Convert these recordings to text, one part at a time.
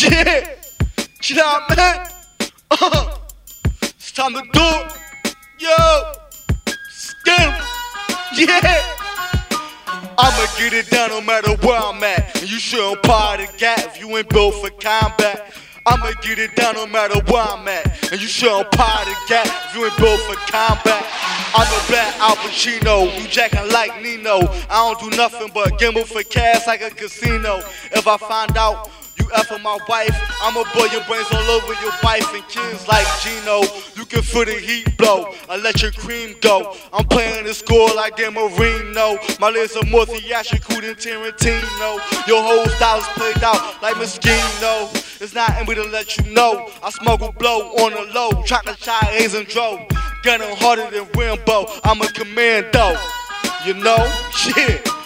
Yeah, chill out, man. Uh, it's time to do it. Yo, skim. Yeah. I'ma get it done no matter where I'm at. And you shouldn't part the gap if you ain't built for combat. I'ma get it done no matter where I'm at. And you shouldn't part the gap if you ain't built for combat. I'm a black Al Pacino, you jacking like Nino. I don't do nothing but gamble for cash like a casino. If I find out you my wife, I'ma blow your brains all over your wife and kids like Gino. You can feel the heat blow, I let your cream go. I'm playing the score like Dan Marino. My lyrics are more theatrical than Tarantino. Your whole style's played out like Moschino. It's not in to let you know. I smuggle blow on the low, chocolate chai, A's and dro. Gunning harder than Rambo, I'm a commando. You know? Shit.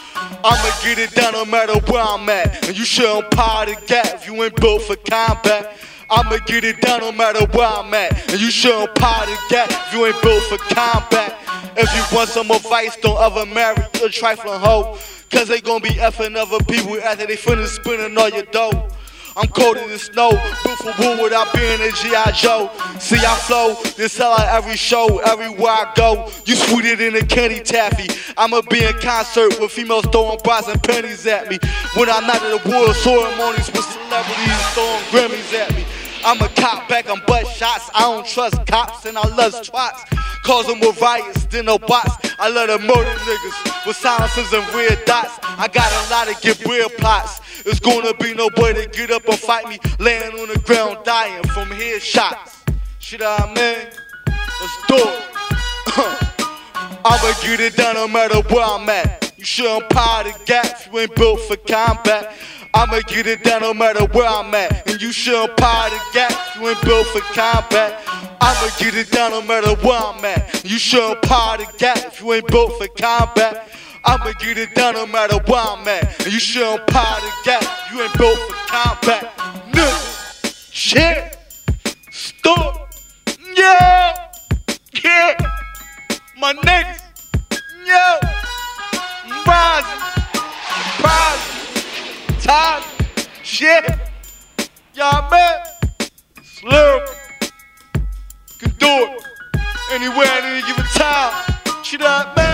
I'ma get it done no matter where I'm at. And you shouldn't pile the gap if you ain't built for combat. I'ma get it done no matter where I'm at. And you shouldn't pile the gap if you ain't built for combat. If you want some advice, don't ever marry a trifling hoe. Cause they gon' be effing other people after they finish spending all your dough. I'm colder than snow, built for wood without being a G.I. Joe. See, I flow, this sell out every show, everywhere I go. You sweeter than a candy taffy. I'ma be in concert with females throwing bras and pennies at me. When I'm not at the award ceremonies with celebrities throwing Grammys at me. I'm a cop back on butt shots. I don't trust cops and I love twats. Cause them with riots, then no bots. I love to murder niggas with silencers and red dots. I got a lot of get real plots. It's gonna be no boy to get up and fight me, laying on the ground dying from headshots. Shit, I mean, let's do it. I'ma get it done no matter where I'm at. You shouldn't pile the gaps, you ain't built for combat. I'ma get it done no matter where I'm at. And you shouldn't pile the gaps, you ain't built for combat. I'ma get it done no matter where I'm at. You shouldn't pile the gaps, you ain't built for combat. I'ma get it done no matter where I'm at. And you shouldn't pile the gap, you ain't built for combat. Nigga, shit, stop, yeah, yeah, my niggas, yo, rising, rising, time, shit, y'all man, slurp, can do it. Anywhere at any given time. Shit up, man.